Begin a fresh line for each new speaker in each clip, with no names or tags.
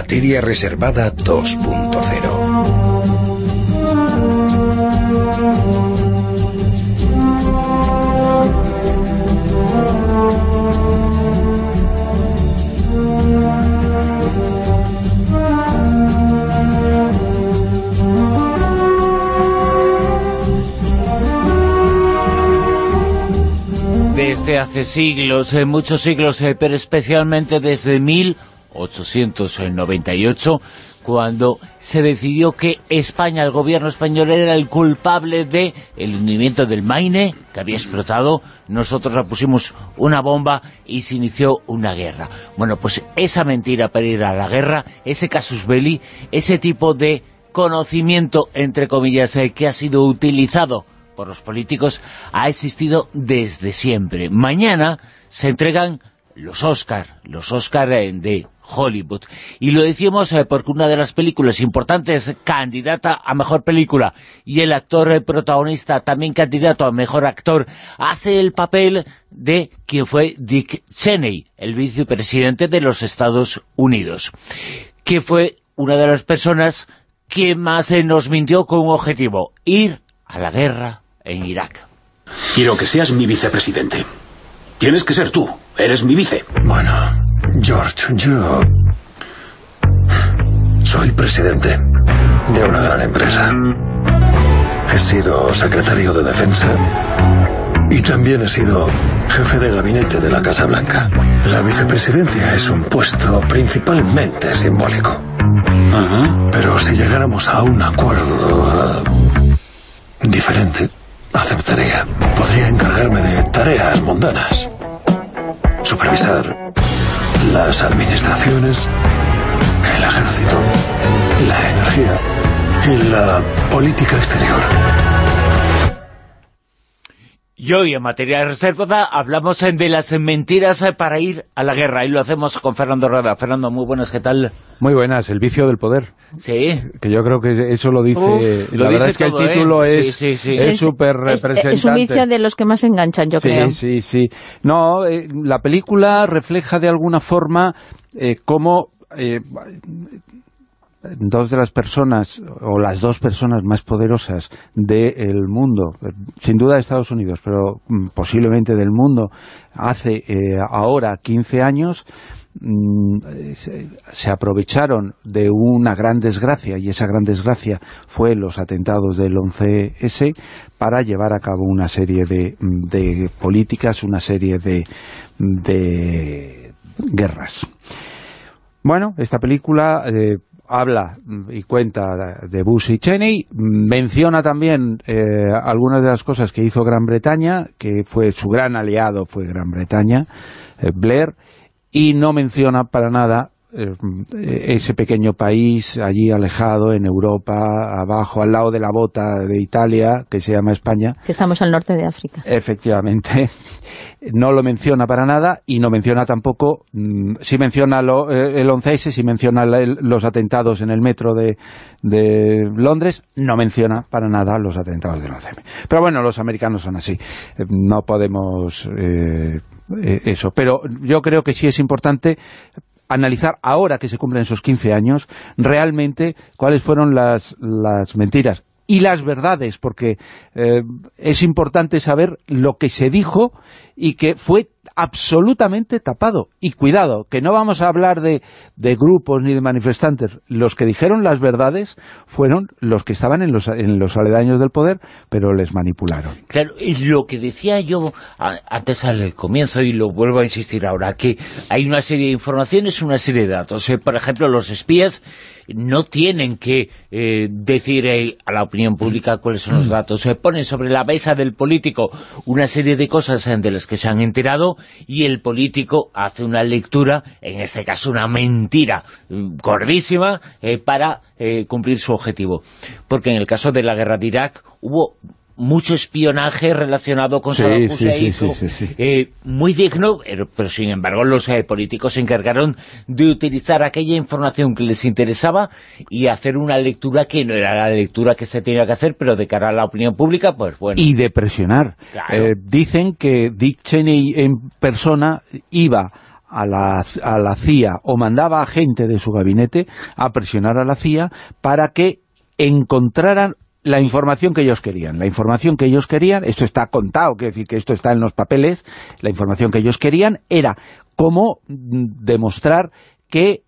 Materia Reservada 2.0
desde hace siglos, eh, muchos siglos, eh, pero especialmente desde 1898, cuando se decidió que España, el gobierno español, era el culpable del el hundimiento del Maine, que había explotado, nosotros le pusimos una bomba y se inició una guerra. Bueno, pues esa mentira para ir a la guerra, ese casus belli, ese tipo de conocimiento, entre comillas, eh, que ha sido utilizado por los políticos ha existido desde siempre. Mañana se entregan los Oscar, los Oscar eh, de Hollywood. Y lo decimos eh, porque una de las películas importantes, candidata a Mejor Película, y el actor eh, protagonista, también candidato a Mejor Actor, hace el papel de quien fue Dick Cheney, el vicepresidente de los Estados Unidos, que fue una de las personas que más nos mintió con un objetivo, ir a la guerra en Irak.
Quiero que seas mi vicepresidente. Tienes que ser tú. Eres mi vice.
Bueno, George, yo... Soy presidente de una gran empresa. He sido secretario de defensa y también he sido jefe de gabinete de la Casa Blanca. La vicepresidencia es un puesto principalmente simbólico. Pero si llegáramos a un acuerdo uh, diferente, aceptaría. Podría encargarme de tareas mundanas. Supervisar las administraciones, el ejército, la energía y la política exterior.
Y hoy en Materia de Reserva hablamos de las mentiras para ir a la guerra y lo hacemos con Fernando Rueda. Fernando, muy buenas, ¿qué tal?
Muy buenas, el vicio del poder.
Sí.
Que yo creo que eso lo dice...
Uf,
la
lo
verdad
dice
es que
todo,
el título
¿eh?
es
Sí, sí, sí.
es súper representante.
Es un vicio de los que más enganchan, yo creo.
Sí, sí, sí. No, eh, la película refleja de alguna forma eh, cómo eh, dos de las personas, o las dos personas más poderosas del mundo, sin duda de Estados Unidos, pero mm, posiblemente del mundo, hace eh, ahora 15 años, mm, se, aprovecharon de una gran desgracia, y esa gran desgracia fue los atentados del 11S, para llevar a cabo una serie de, de políticas, una serie de, de guerras. Bueno, esta película eh, habla y cuenta de Bush y Cheney, menciona también eh, algunas de las cosas que hizo Gran Bretaña, que fue su gran aliado fue Gran Bretaña, eh, Blair, y no menciona para nada ese pequeño país allí alejado en Europa, abajo, al lado de la bota de Italia, que se llama España.
Que estamos al norte de África.
Efectivamente. No lo menciona para nada y no menciona tampoco, sí menciona lo, eh, el 11S, sí menciona el, los atentados en el metro de, de, Londres, no menciona para nada los atentados del 11M. Pero bueno, los americanos son así. Eh, no podemos... Eh, eso, pero yo creo que sí es importante analizar ahora que se cumplen esos 15 años realmente cuáles fueron las, las mentiras y las verdades, porque eh, es importante saber lo que se dijo y que fue absolutamente tapado. Y cuidado, que no vamos a hablar de, de, grupos ni de manifestantes. Los que dijeron las verdades fueron los que estaban en los, en los aledaños del poder, pero les manipularon.
Claro, y lo que decía yo antes al comienzo, y lo vuelvo a insistir ahora, que hay una serie de informaciones, una serie de datos. Eh, por ejemplo, los espías no tienen que eh, decir eh, a la opinión pública cuáles son los datos. Se ponen sobre la mesa del político una serie de cosas de las que se han enterado y el político hace una lectura, en este caso una mentira gordísima, eh, para eh, cumplir su objetivo. Porque en el caso de la guerra de Irak hubo mucho espionaje relacionado con
sí,
Saddam
sí,
Hussein,
sí, sí,
eh, muy digno, pero, pero, sin embargo los eh, políticos se encargaron de utilizar aquella información que les interesaba y hacer una lectura que no era la lectura que se tenía que hacer, pero de cara a la opinión pública, pues bueno.
Y de presionar.
Claro.
Eh, dicen que Dick Cheney en persona iba a la, a la CIA o mandaba a gente de su gabinete a presionar a la CIA para que encontraran la información que ellos querían. La información que ellos querían, esto está contado, quiere decir que esto está en los papeles, la información que ellos querían era cómo mm, demostrar que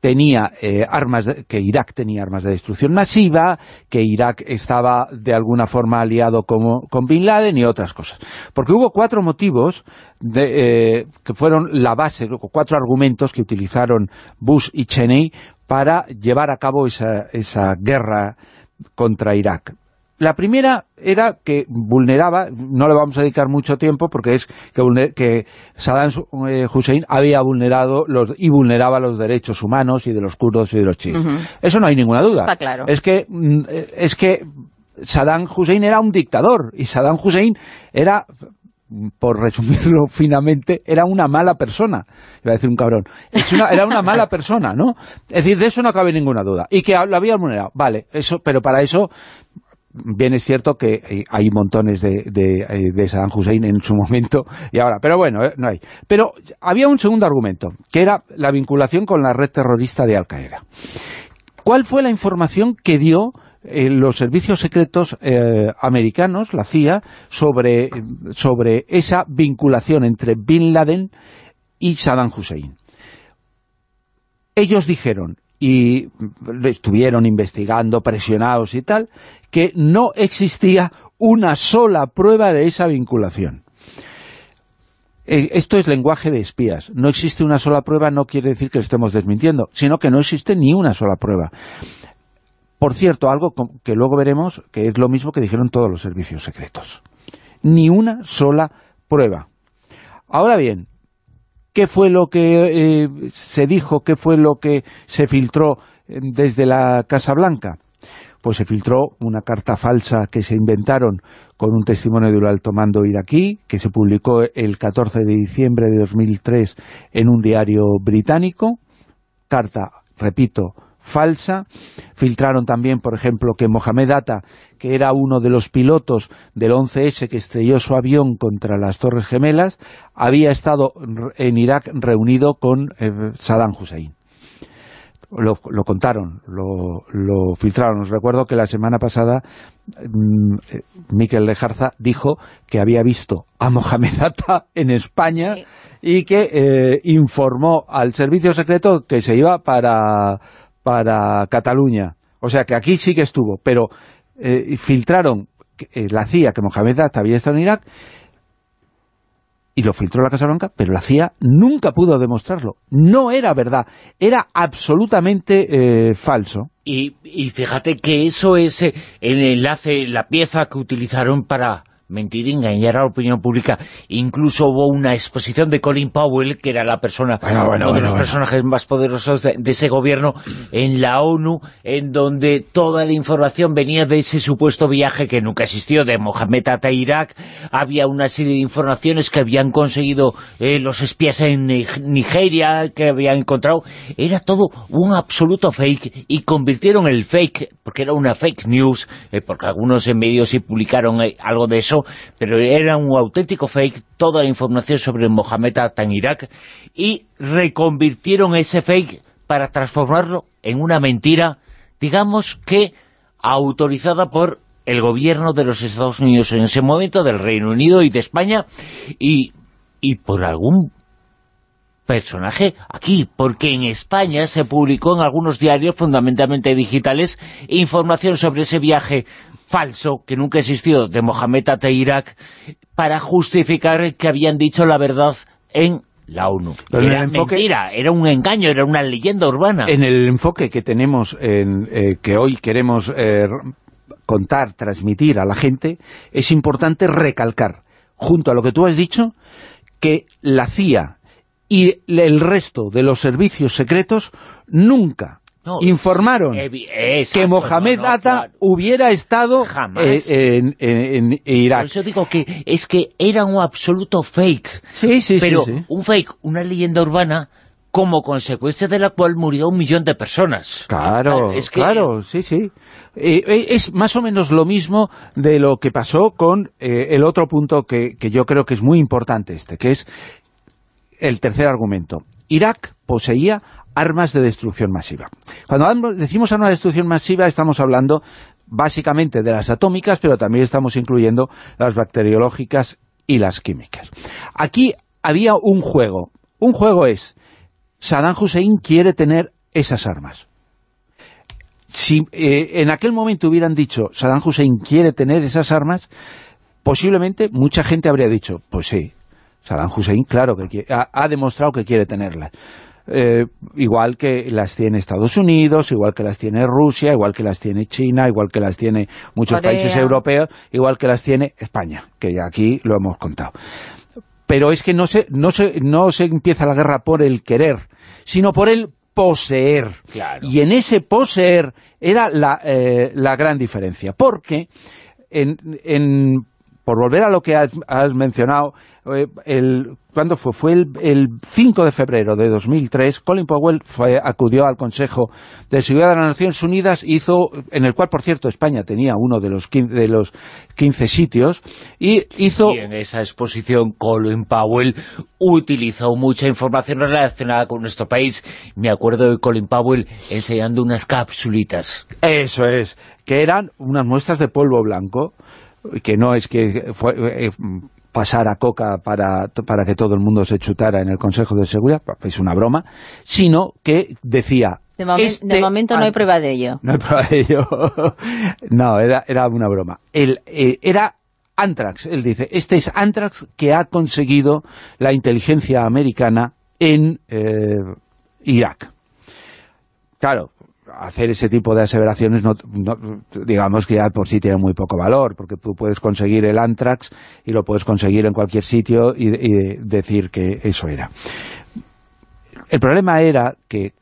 tenía eh, armas, que Irak tenía armas de destrucción masiva, que Irak estaba de alguna forma aliado como- con Bin Laden y otras cosas. Porque hubo cuatro motivos de, eh, que fueron la base, cuatro argumentos que utilizaron Bush y Cheney para llevar a cabo esa, esa guerra contra Irak. La primera era que vulneraba, no le vamos a dedicar mucho tiempo porque es que, vulne- que Saddam eh, Hussein había vulnerado los, y vulneraba los derechos humanos y de los kurdos y de los chiíes. Eso no hay ninguna duda.
Está claro.
Es que, mm, eh, es que Saddam Hussein era un dictador y Saddam Hussein era por resumirlo finamente, era una mala persona. Iba a decir un cabrón. Era una mala persona, ¿no? Es decir, de eso no cabe ninguna duda. Y que lo había vulnerado. Vale, eso, pero para eso bien es cierto que eh, hay montones de, de, eh, de Saddam Hussein en su momento y ahora, pero bueno, eh, no hay. Pero había un segundo argumento, que era la vinculación con la red terrorista de Al-Qaeda. ¿Cuál fue la información que dio eh, los servicios secretos eh, americanos, la CIA, sobre, sobre esa vinculación entre Bin Laden y Saddam Hussein? Ellos dijeron, y estuvieron investigando, presionados y tal, que no existía una sola prueba de esa vinculación. Eh, esto es lenguaje de espías. No existe una sola prueba no quiere decir que lo estemos desmintiendo, sino que no existe ni una sola prueba. Por cierto, algo que luego veremos, que es lo mismo que dijeron todos los servicios secretos. Ni una sola prueba. Ahora bien, ¿qué fue lo que eh, se dijo, qué fue lo que se filtró eh, desde la Casa Blanca? Pues se filtró una carta falsa que se inventaron con un testimonio de un alto mando iraquí, que se publicó el 14 de diciembre de 2003 en un diario británico, carta, repito, falsa. Filtraron también, por ejemplo, que Mohamed Atta, que era uno de los pilotos del 11S que estrelló su avión contra las Torres Gemelas, había estado en Irak reunido con eh, Saddam Hussein. Lo, lo contaron, lo, lo filtraron. Os recuerdo que la semana pasada mm, eh, Miquel Lejarza dijo que había visto a Mohamed Atta en España
Sí.
y que eh, informó al servicio secreto que se iba para, para Cataluña. O sea que aquí sí que estuvo, pero eh, filtraron eh, la CIA que Mohamed Atta había estado en Irak y lo filtró la Casa Blanca, pero la CIA nunca pudo demostrarlo. No era verdad, era absolutamente eh, falso.
Y, fíjate que eso es el enlace, la pieza que utilizaron para mentir y engañar a la opinión pública. Incluso hubo una exposición de Colin Powell, que era la persona,
Bueno, bueno,
uno de
bueno,
los personajes más poderosos de, de ese gobierno en la ONU, en donde toda la información venía de ese supuesto viaje que nunca existió, de Mohamed Atta a Irak. Había una serie de informaciones que habían conseguido eh, los espías en Nig- Nigeria, que habían encontrado. Era todo un absoluto fake y convirtieron el fake, porque era una fake news, eh, porque algunos en medios sí publicaron eh, algo de eso, pero era un auténtico fake toda la información sobre Mohamed Atta Irak y reconvirtieron ese fake para transformarlo en una mentira, digamos que autorizada por el gobierno de los Estados Unidos en ese momento, del Reino Unido y de España, y, y por algún personaje aquí, porque en España se publicó en algunos diarios, fundamentalmente digitales, información sobre ese viaje falso, que nunca existió, de Mohamed Atta a Irak, para justificar que habían dicho la verdad en la ONU.
Pero en
era
el enfoque-
mentira, era un engaño, era una leyenda urbana.
En el enfoque que tenemos, en, eh, que hoy queremos eh, contar, transmitir a la gente, es importante recalcar, junto a lo que tú has dicho, que la CIA y el resto de los servicios secretos nunca
No,
informaron
exacto,
que Mohamed
no, no,
Atta
claro.
hubiera estado
Jamás.
eh, en, en- en Irak.
Por eso digo que es que era un absoluto fake.
Sí, sí,
pero
sí, sí.
un fake, una leyenda urbana, como consecuencia de la cual murió un millón de personas.
Claro,
Es que-
claro, sí, sí. Eh, eh, es más o menos lo mismo de lo que pasó con eh, el otro punto que, que yo creo que es muy importante este, que es el tercer argumento. Irak poseía armas de destrucción masiva. Cuando decimos armas de destrucción masiva estamos hablando básicamente de las atómicas, pero también estamos incluyendo las bacteriológicas y las químicas. Aquí había un juego. Un juego es, Saddam Hussein quiere tener esas armas. Si eh, en aquel momento hubieran dicho, Saddam Hussein quiere tener esas armas, posiblemente mucha gente habría dicho, pues sí, Saddam Hussein, claro que ha, demostrado que quiere tenerlas. Eh, igual que las tiene Estados Unidos, igual que las tiene Rusia, igual que las tiene China, igual que las tiene muchos países europeos, igual que las tiene España, que ya aquí lo hemos contado. Pero es que no se, no se, no se empieza la guerra por el querer, sino por el poseer. Y en ese poseer era la, eh, la gran diferencia. Porque en, en por volver a lo que has, mencionado, eh, el, ¿cuándo fue? Fue el, 5 de febrero de 2003, Colin Powell acudió al Consejo de Seguridad de las Naciones Unidas, hizo, en el cual, por cierto, España tenía uno de los 15, de los 15 sitios, y hizo...
Y en esa exposición Colin Powell utilizó mucha información relacionada con nuestro país. Me acuerdo de Colin Powell enseñando unas capsulitas.
Eso es, que eran unas muestras de polvo blanco, que no es que fue, eh, pasara coca para, para que todo el mundo se chutara en el Consejo de Seguridad, es una broma, sino que decía...
De, este momento no hay prueba de ello.
No hay prueba de ello. no, era, era una broma. El, eh, era Antrax, él dice, este es Antrax que ha conseguido la inteligencia americana en eh, Irak. Claro, hacer ese tipo de aseveraciones, no, digamos que ya por sí tiene muy poco valor, porque tú puedes conseguir el antrax y lo puedes conseguir en cualquier sitio y, decir que eso era. El problema era que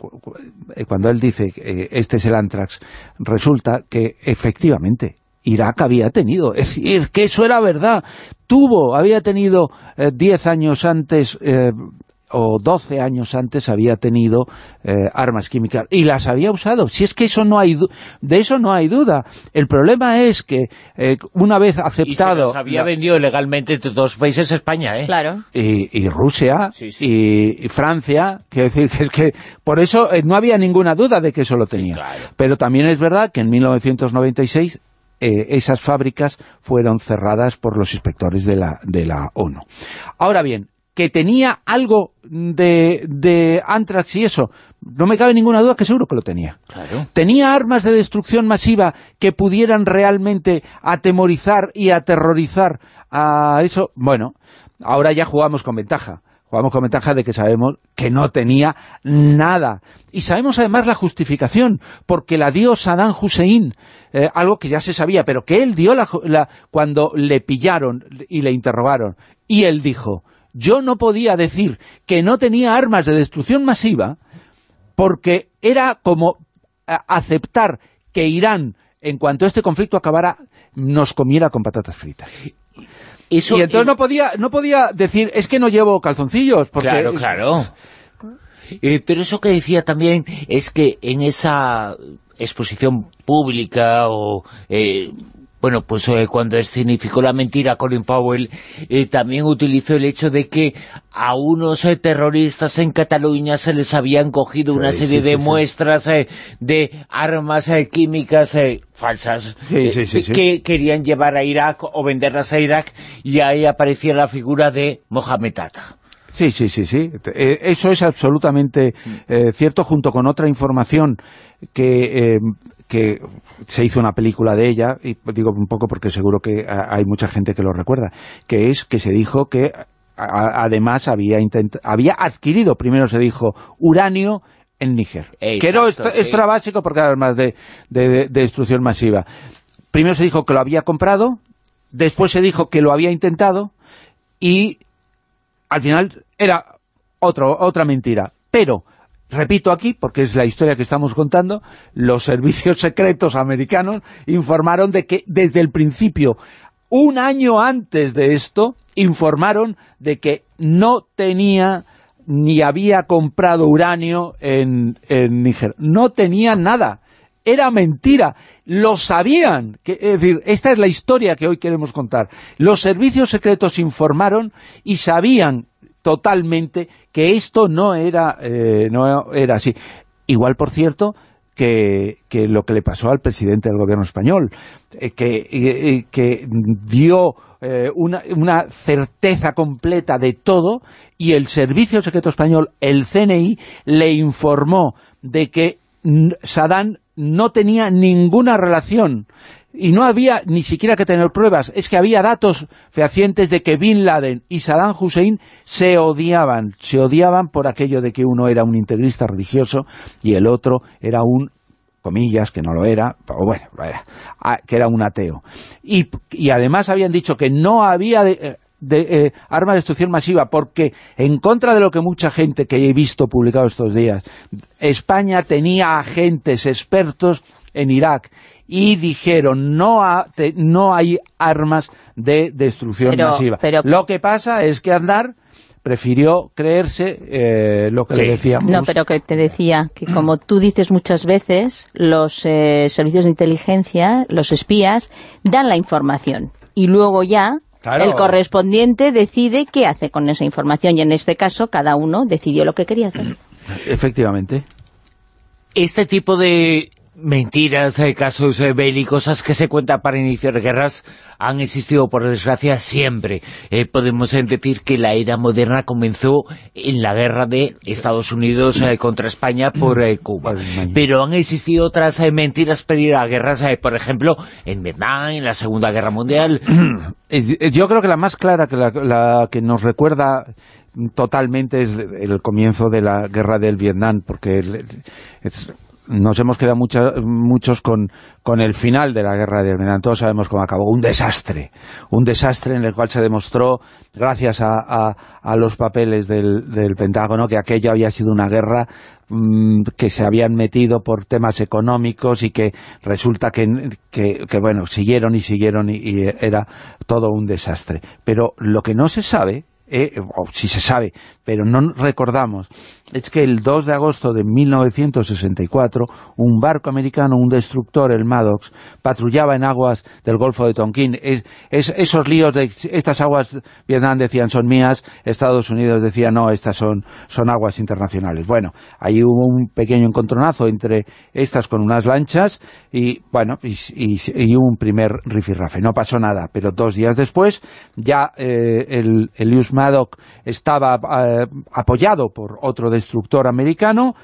cuando él dice que este es el antrax, resulta que efectivamente Irak había tenido, es decir, que eso era verdad, tuvo, había tenido 10 eh, años antes eh, o 12 años antes había tenido eh, armas químicas y las había usado. Si es que eso no hay de eso no hay duda. El problema es que eh, una vez aceptado... Y
se las había vendido legalmente entre dos países España, ¿eh?
Claro.
Y, Rusia Y, Francia. Quiero decir que es que por eso eh, no había ninguna duda de que eso lo tenía. Pero también es verdad que en 1996 esas fábricas fueron cerradas por los inspectores de la, de la ONU. Ahora bien, que tenía algo de, de Antrax y eso, no me cabe ninguna duda que seguro que lo tenía. Tenía armas de destrucción masiva que pudieran realmente atemorizar y aterrorizar a eso. Bueno, ahora ya jugamos con ventaja. Jugamos con ventaja de que sabemos que no tenía nada. Y sabemos además la justificación, porque la dio Saddam Hussein, eh, algo que ya se sabía, pero que él dio la, cuando le pillaron y le interrogaron. Y él dijo, yo no podía decir que no tenía armas de destrucción masiva porque era como aceptar que Irán, en cuanto este conflicto acabara, nos comiera con patatas fritas. y entonces no podía no podía decir, es que no llevo calzoncillos. Porque...
Claro, claro. Eh, pero eso que decía también es que en esa exposición pública o eh, bueno, pues eh, cuando escenificó la mentira Colin Powell, eh, también utilizó el hecho de que a unos eh, terroristas en Cataluña se les habían cogido una serie de muestras de armas químicas falsas que querían llevar a Irak o venderlas a Irak y ahí aparecía la figura de Mohamed Atta.
Sí, sí, sí, sí. Eso es absolutamente cierto, junto con otra información que que se hizo una película de ella, y digo un poco porque seguro que hay mucha gente que lo recuerda, que es que se dijo que además había, había adquirido, primero se dijo, uranio en Níger. que era extra, básico porque era más de, de, destrucción masiva. Primero se dijo que lo había comprado, después se dijo que lo había intentado, y al final era otro, otra mentira. Pero repito aquí, porque es la historia que estamos contando, los servicios secretos americanos informaron de que desde el principio, un año antes de esto, informaron de que no tenía ni había comprado uranio en, en Níger. No tenía nada. Era mentira. Lo sabían. es decir, esta es la historia que hoy queremos contar. Los servicios secretos informaron y sabían totalmente que esto no era, eh, no era así. Igual, por cierto, que, lo que le pasó al presidente del gobierno español, eh, que, eh, que dio una, una, certeza completa de todo y el Servicio Secreto Español, el CNI, le informó de que Saddam no tenía ninguna relación y no había ni siquiera que tener pruebas, es que había datos fehacientes de que Bin Laden y Saddam Hussein se odiaban, se odiaban por aquello de que uno era un integrista religioso y el otro era un comillas, que no lo era, pero bueno, que era un ateo. Y, además habían dicho que no había de, eh, armas de destrucción masiva, porque en contra de lo que mucha gente que he visto publicado estos días, España tenía agentes expertos en Irak y dijeron no, no hay armas de destrucción masiva. lo que pasa es que Andar prefirió creerse eh, lo que le decíamos.
No, pero que te decía que como tú dices muchas veces, los eh, servicios de inteligencia, los espías, dan la información y luego ya el correspondiente decide qué hace con esa información y en este caso cada uno decidió lo que quería hacer.
Efectivamente.
Este tipo de mentiras, eh, casos eh, bélicos que se cuentan para iniciar guerras han existido, por desgracia, siempre. Eh, podemos decir que la era moderna comenzó en la guerra de Estados Unidos contra España por Cuba. Pero han existido otras mentiras ir a guerras, por ejemplo, en Vietnam, en la Segunda Guerra Mundial.
Yo creo que la más clara, que la, que nos recuerda totalmente es el comienzo de la guerra del Vietnam, porque nos hemos quedado muchos con, el final de la guerra de Vietnam. Todos sabemos cómo acabó. Un desastre. Un desastre en el cual se demostró, gracias a, a, los papeles del, del, Pentágono, que aquello había sido una guerra mm, que se habían metido por temas económicos y que resulta que, bueno, siguieron y siguieron y era todo un desastre. Pero lo que no se sabe eh, o si se sabe, pero no recordamos, es que el 2 de agosto de 1964 un barco americano, un destructor, el Maddox, patrullaba en aguas del Golfo de Tonkin. Es, esos líos de estas aguas, Vietnam decían son mías, Estados Unidos decía no, estas son, son aguas internacionales. Bueno, ahí hubo un pequeño encontronazo entre estas con unas lanchas y bueno, y, y, un primer rifirrafe. No pasó nada, pero dos días después ya eh, el, el Maddox estaba eh, apoyado por otro destructor americano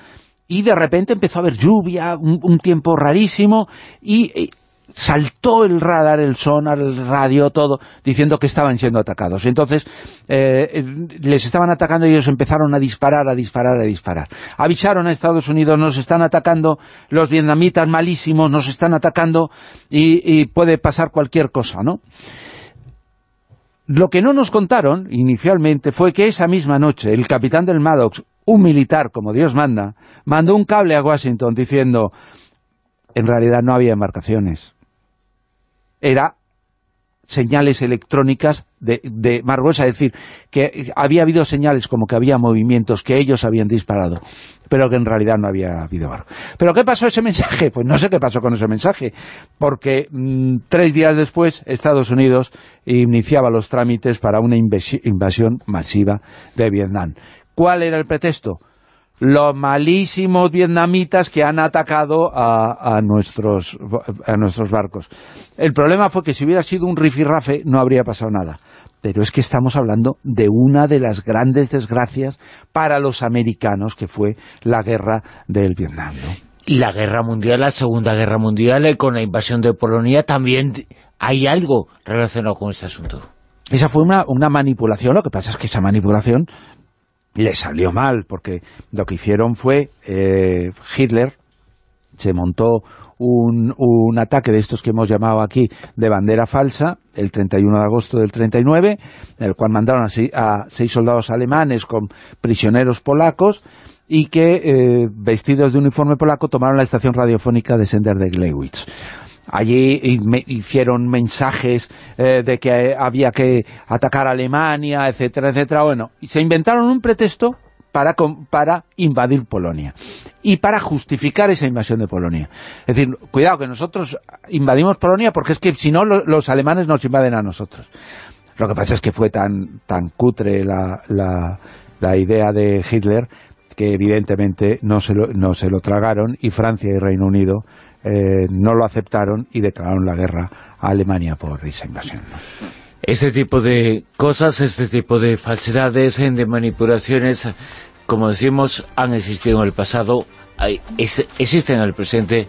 y de repente empezó a haber lluvia, un, tiempo rarísimo y, saltó el radar, el sonar, el radio, todo, diciendo que estaban siendo atacados. Entonces, eh, les estaban atacando y ellos empezaron a disparar, a disparar, a disparar. Avisaron a Estados Unidos, nos están atacando los vietnamitas malísimos, nos están atacando y, y puede pasar cualquier cosa, ¿no? Lo que no nos contaron inicialmente fue que esa misma noche el capitán del Maddox, un militar como Dios manda, mandó un cable a Washington diciendo en realidad no había embarcaciones. Era señales electrónicas de, de es decir, que había habido señales como que había movimientos que ellos habían disparado, pero que en realidad no había habido barco. ¿Pero qué pasó ese mensaje? Pues no sé qué pasó con ese mensaje, porque mm, tres días después Estados Unidos iniciaba los trámites para una invasión masiva de Vietnam. ¿Cuál era el pretexto? Los malísimos vietnamitas que han atacado a, nuestros, a nuestros barcos. El problema fue que si hubiera sido un rifirrafe no habría pasado nada. Pero es que estamos hablando de una de las grandes desgracias para los americanos, que fue la guerra del Vietnam.
La guerra mundial, la segunda guerra mundial, eh, con la invasión de Polonia, también hay algo relacionado con este asunto.
Esa fue una, una manipulación, lo que pasa es que esa manipulación le salió mal, porque lo que hicieron fue eh, Hitler se montó un, un, ataque de estos que hemos llamado aquí de bandera falsa, el 31 de agosto del 39, en el cual mandaron a, seis soldados alemanes con prisioneros polacos, y que, eh, vestidos de uniforme polaco, tomaron la estación radiofónica de Sender de Gleiwitz allí hicieron mensajes eh, de que había que atacar a Alemania, etcétera, etcétera. Bueno, y se inventaron un pretexto para, para invadir Polonia y para justificar esa invasión de Polonia. Es decir, cuidado que nosotros invadimos Polonia porque es que si no los alemanes nos invaden a nosotros. Lo que pasa es que fue tan, tan cutre la, la, la idea de Hitler que evidentemente no se lo, no se lo tragaron y Francia y Reino Unido eh, no lo aceptaron y declararon la guerra a Alemania por esa invasión.
Este tipo de cosas, este tipo de falsedades, de manipulaciones, como decimos, han existido en el pasado, hay, existen en el presente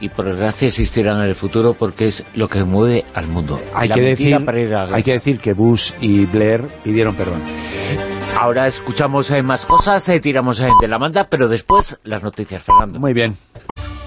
y por desgracia existirán en el futuro porque es lo que mueve al mundo.
Hay, que decir, hay que decir que Bush y Blair pidieron perdón.
Ahora escuchamos eh, más cosas, eh, tiramos eh, de la manda, pero después las noticias, Fernando.
Muy bien.